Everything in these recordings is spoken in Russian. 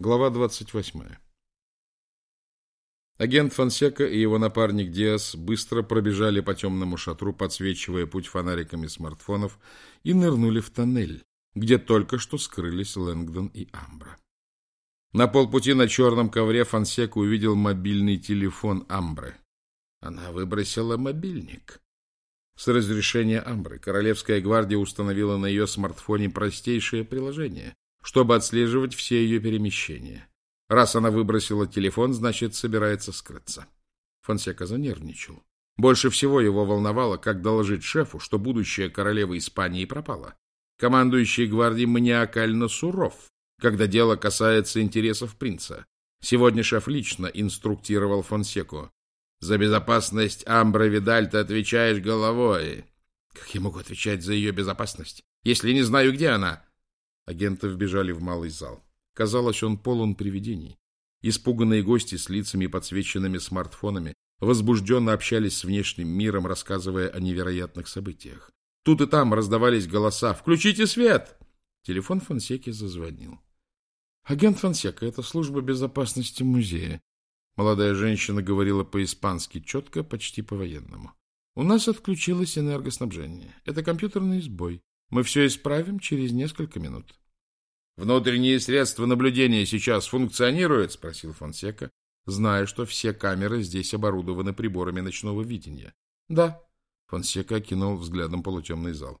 Глава 28. Агент Фонсека и его напарник Диас быстро пробежали по темному шатру, подсвечивая путь фонариками смартфонов, и нырнули в тоннель, где только что скрылись Лэнгдон и Амбра. На полпути на черном ковре Фонсека увидел мобильный телефон Амбры. Она выбросила мобильник. С разрешения Амбры Королевская гвардия установила на ее смартфоне простейшее приложение, чтобы отслеживать все ее перемещения. Раз она выбросила телефон, значит, собирается скрыться. Фонсека занервничал. Больше всего его волновало, как доложить шефу, что будущая королева Испании пропала. Командующий гвардией маниакально суров, когда дело касается интересов принца. Сегодня шеф лично инструктировал Фонсеку. «За безопасность Амбра Видаль ты отвечаешь головой». «Как я могу отвечать за ее безопасность, если не знаю, где она?» Агенты вбежали в малый зал. Казалось, он полон привидений. Испуганные гости с лицами, подсвеченными смартфонами, возбужденно общались с внешним миром, рассказывая о невероятных событиях. Тут и там раздавались голоса «Включите свет!» Телефон Фонсеки зазвонил. «Агент Фонсека, это служба безопасности музея». Молодая женщина говорила по-испански, четко, почти по-военному. «У нас отключилось энергоснабжение. Это компьютерный сбой. Мы все исправим через несколько минут. Внутренние средства наблюдения сейчас функционируют? спросил Фонсека, зная, что все камеры здесь оборудованы приборами ночного видения. Да. Фонсека окинул взглядом полутемный зал.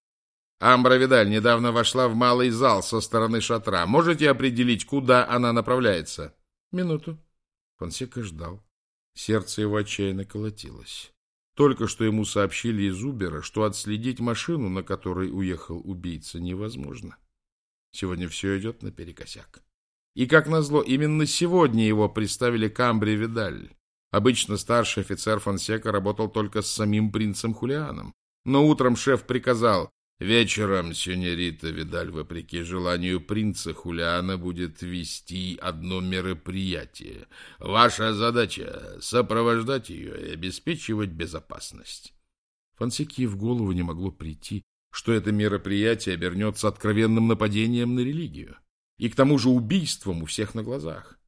Амбра Видаль недавно вошла в малый зал со стороны шатра. Можете определить, куда она направляется? Минуту. Фонсека ждал. Сердце его отчаянно колотилось. Только что ему сообщили из Убера, что отследить машину, на которой уехал убийца, невозможно. Сегодня все идет наперекосяк. И, как назло, именно сегодня его представили Камбри Видаль. Обычно старший офицер Фонсека работал только с самим принцем Хулианом. Но утром шеф приказал Вечером сеньорита Видаль, вопреки желанию принца Хулиана, будет вести одно мероприятие. Ваша задача — сопровождать ее и обеспечивать безопасность. Фансеке в голову не могло прийти, что это мероприятие обернется откровенным нападением на религию и к тому же убийством у всех на глазах.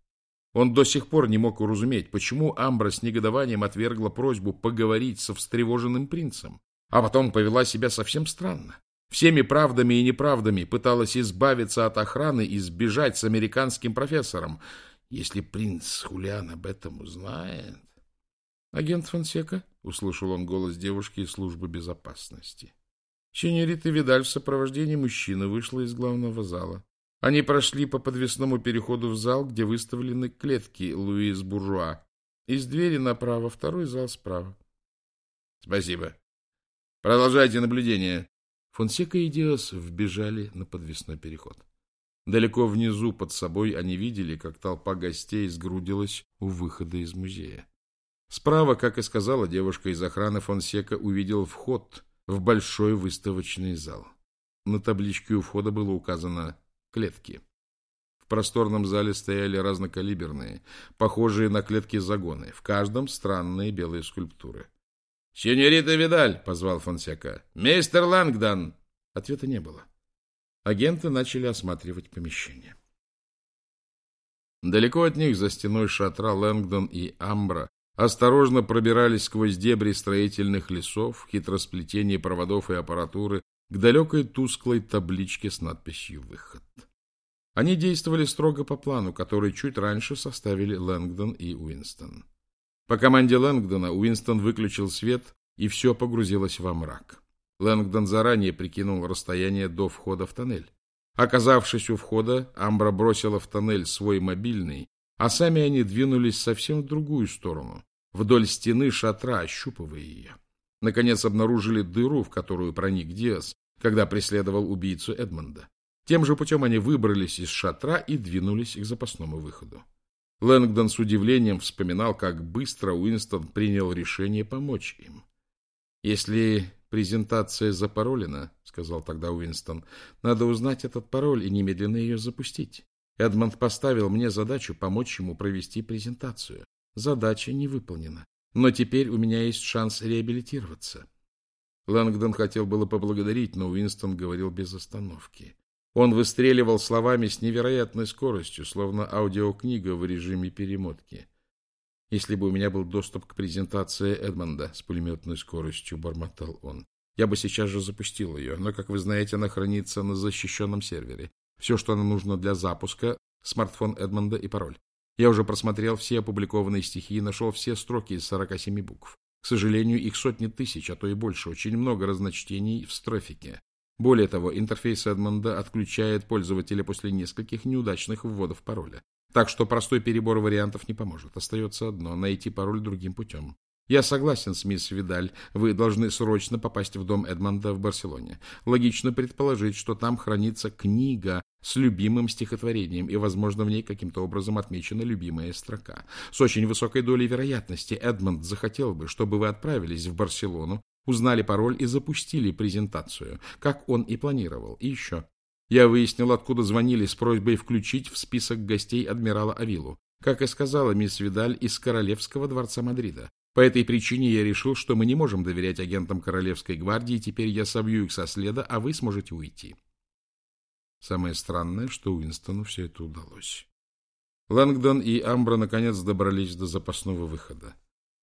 Он до сих пор не мог уразуметь, почему Амбра с негодованием отвергла просьбу поговорить со встревоженным принцем а потом повела себя совсем странно. Всеми правдами и неправдами пыталась избавиться от охраны и сбежать с американским профессором. Если принц Хулиан об этом узнает... «Агент Фонсека?» — услышал он голос девушки из службы безопасности. Синьорита Видаль в сопровождении мужчины вышла из главного зала. Они прошли по подвесному переходу в зал, где выставлены клетки Луис Буржуа. Из двери направо, второй зал справа. — Спасибо, Продолжайте наблюдение. Фонсека и Диас вбежали на подвесной переход. Далеко внизу под собой они видели, как толпа гостей сгрудилась у выхода из музея. Справа, как и сказала девушка из охраны, Фонсека увидел вход в большой выставочный зал. На табличке у входа было указано «клетки». В просторном зале стояли разнокалиберные, похожие на клетки загоны, в каждом странные белые скульптуры. «Сеньорита Видаль!» — позвал Фонсека. «Мистер Лангдон!» Ответа не было. Агенты начали осматривать помещение. Далеко от них, за стеной шатра, Лэнгдон и Амбра осторожно пробирались сквозь дебри строительных лесов, хитросплетение проводов и аппаратуры к далекой тусклой табличке с надписью «Выход». Они действовали строго по плану, который чуть раньше составили Лэнгдон и Уинстон. По команде Лэнгдона Уинстон выключил свет, и все погрузилось во мрак. Лэнгдон заранее прикинул расстояние до входа в тоннель. Оказавшись у входа, Амбра бросила в тоннель свой мобильный, а сами они двинулись совсем в другую сторону, вдоль стены шатра, ощупывая ее. Наконец обнаружили дыру, в которую проник Диас, когда преследовал убийцу Эдмонда. Тем же путем они выбрались из шатра и двинулись к запасному выходу. Лэнгдон с удивлением вспоминал, как быстро Уинстон принял решение помочь им. «Если презентация запаролена, — сказал тогда Уинстон, — надо узнать этот пароль и немедленно ее запустить. Эдмонд поставил мне задачу помочь ему провести презентацию. Задача не выполнена, но теперь у меня есть шанс реабилитироваться». Лэнгдон хотел было поблагодарить, но Уинстон говорил без остановки. Он выстреливал словами с невероятной скоростью, словно аудиокнига в режиме перемотки. Если бы у меня был доступ к презентации Эдмонда с пулеметной скоростью, бормотал он, я бы сейчас же запустил ее, но, как вы знаете, она хранится на защищенном сервере. Все, что нам нужно для запуска, смартфон Эдмонда и пароль. Я уже просмотрел все опубликованные стихи и нашел все строки из 47 букв. К сожалению, их сотни тысяч, а то и больше, очень много разночтений в строфике. Более того, интерфейс Эдмонда отключает пользователя после нескольких неудачных вводов пароля. Так что простой перебор вариантов не поможет. Остается одно — найти пароль другим путем. Я согласен с мисс Видаль. Вы должны срочно попасть в дом Эдмонда в Барселоне. Логично предположить, что там хранится книга с любимым стихотворением, и, возможно, в ней каким-то образом отмечена любимая строка. С очень высокой долей вероятности Эдмонд захотел бы, чтобы вы отправились в Барселону узнали пароль и запустили презентацию, как он и планировал. И еще. Я выяснил, откуда звонили с просьбой включить в список гостей адмирала Авилу, как и сказала мисс Видаль из Королевского дворца Мадрида. По этой причине я решил, что мы не можем доверять агентам Королевской гвардии, теперь я собью их со следа, а вы сможете уйти. Самое странное, что Уинстону все это удалось. Лэнгдон и Амбра наконец добрались до запасного выхода.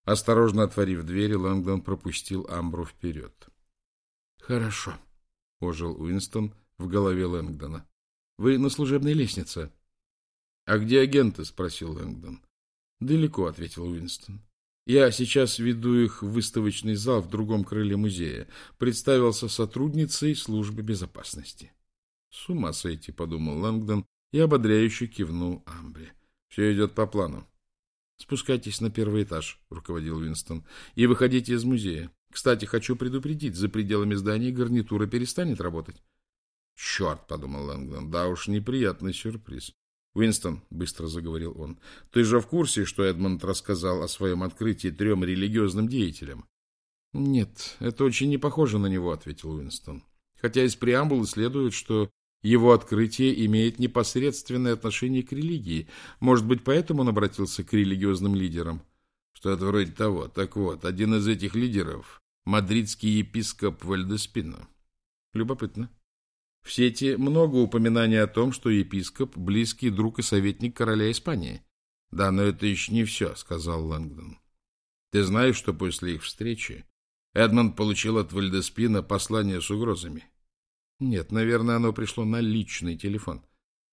Осторожно отворив дверь, Лэнгдон пропустил Амбру вперед. «Хорошо», — ожил Уинстон в голове Лэнгдона. «Вы на служебной лестнице». «А где агенты?» — спросил Лэнгдон. «Далеко», — ответил Уинстон. «Я сейчас веду их в выставочный зал в другом крыле музея. Представился сотрудницей службы безопасности». «С ума сойти», — подумал Лэнгдон и ободряюще кивнул Амбре. «Все идет по плану. Спускайтесь на первый этаж, руководил Винстон, и выходите из музея. Кстати, хочу предупредить, за пределами здания гарнитура перестанет работать. Черт, подумал Лэнгдон, да уж неприятный сюрприз. Уинстон, быстро заговорил он, ты же в курсе, что Эдмонд рассказал о своем открытии трем религиозным деятелям? Нет, это очень не похоже на него, ответил Уинстон. Хотя из преамбулы следует, что его открытие имеет непосредственное отношение к религии. Может быть, поэтому он обратился к религиозным лидерам? Что-то вроде того. Так вот, один из этих лидеров – мадридский епископ Вальдеспино. Любопытно. В сети много упоминаний о том, что епископ – близкий друг и советник короля Испании. Да, но это еще не все, сказал Лэнгдон. Ты знаешь, что после их встречи Эдмонд получил от Вальдеспина послание с угрозами? Нет, наверное, оно пришло на личный телефон.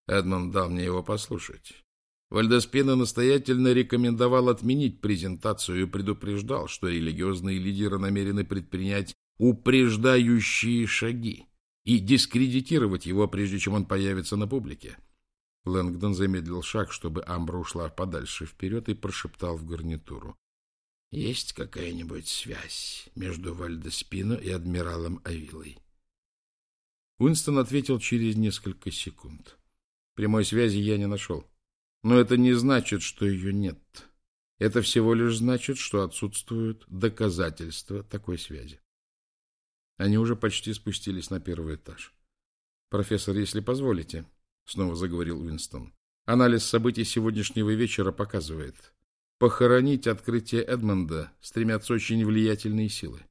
Эдмонд дал мне его послушать. Вальдеспина настоятельно рекомендовал отменить презентацию и предупреждал, что религиозные лидеры намерены предпринять упреждающие шаги и дискредитировать его, прежде чем он появится на публике. Лэнгдон замедлил шаг, чтобы Амбра ушла подальше вперед и прошептал в гарнитуру. — Есть какая-нибудь связь между Вальдеспино и адмиралом Авилой? Уинстон ответил через несколько секунд. Прямой связи я не нашел. Но это не значит, что ее нет. Это всего лишь значит, что отсутствуют доказательства такой связи. Они уже почти спустились на первый этаж. «Профессор, если позволите», — снова заговорил Уинстон, — «анализ событий сегодняшнего вечера показывает. Похоронить открытие Эдмонда стремятся очень влиятельные силы.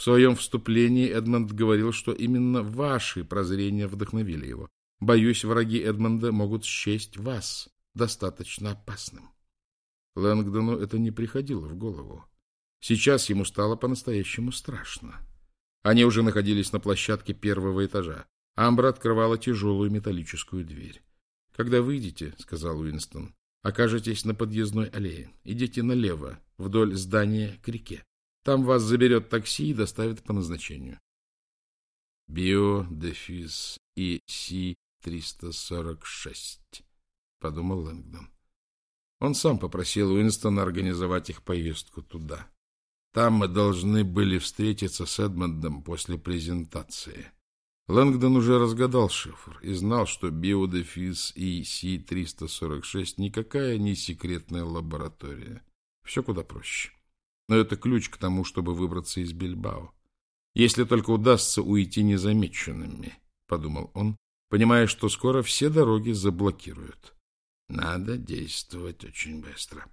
В своем вступлении Эдмонд говорил, что именно ваши прозрения вдохновили его. Боюсь, враги Эдмонда могут счесть вас достаточно опасным. Лэнгдону это не приходило в голову. Сейчас ему стало по-настоящему страшно. Они уже находились на площадке первого этажа. Амбра открывала тяжелую металлическую дверь. — Когда выйдете, — сказал Уинстон, — окажетесь на подъездной аллее. Идите налево, вдоль здания к реке. Там вас заберет такси и доставит по назначению. Био дефис и Си-346, подумал Лэнгдон. Он сам попросил Уинстона организовать их поездку туда. Там мы должны были встретиться с Эдмондом после презентации. Лэнгдон уже разгадал шифр и знал, что биодефис и Си-346 никакая не секретная лаборатория. Все куда проще. Но это ключ к тому, чтобы выбраться из Бильбао. Если только удастся уйти незамеченными, — подумал он, понимая, что скоро все дороги заблокируют. Надо действовать очень быстро.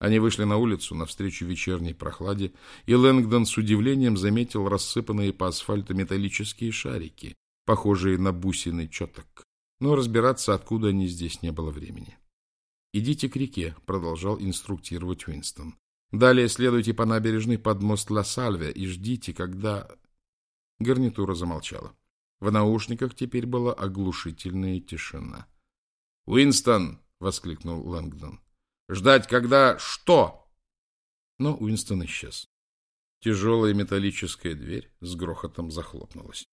Они вышли на улицу навстречу вечерней прохладе, и Лэнгдон с удивлением заметил рассыпанные по асфальту металлические шарики, похожие на бусины четок. Но разбираться, откуда они здесь, не было времени. «Идите к реке», — продолжал инструктировать Уинстон. «Далее следуйте по набережной под мост Ла-Сальве и ждите, когда...» Гарнитура замолчала. В наушниках теперь была оглушительная тишина. «Уинстон!» — воскликнул Лэнгдон. «Ждать, когда что?» Но Уинстон исчез. Тяжелая металлическая дверь с грохотом захлопнулась.